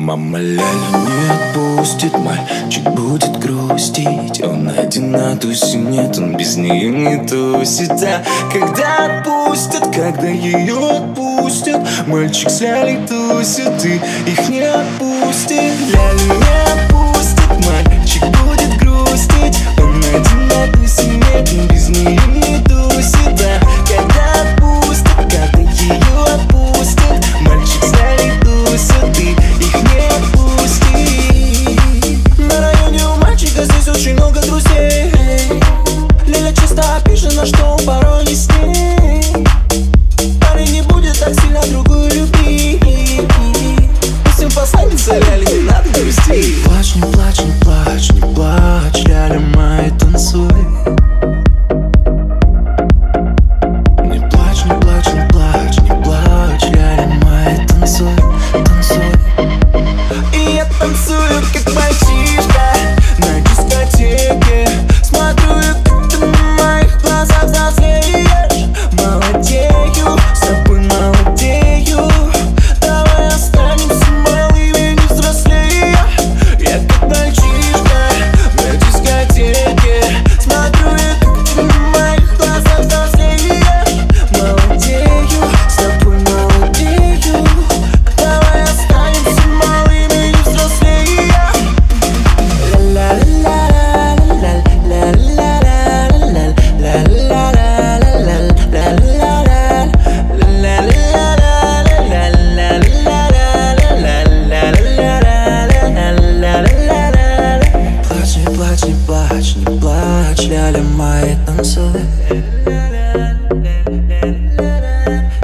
Мама Ляля не отпустит, мальчик будет грустить. Он один на тусе, нет, он без нее не тусит. А когда отпустят, когда ее отпустят Мальчик с Лялей тусит и их не отпустит. Лялю не отпустит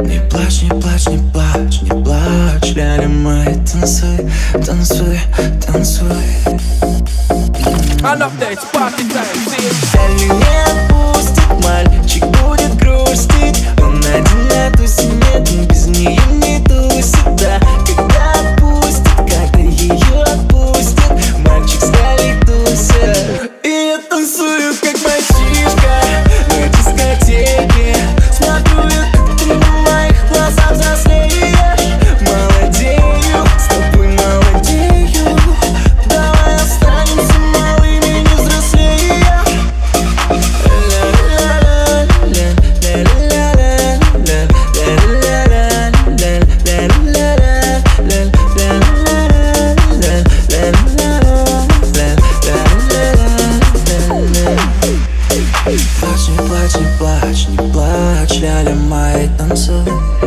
Не плачь, не плачь, не плачь, не плачь Рядом мы танцуй, танцуй, танцуй Enough days, party time, see Tell me So.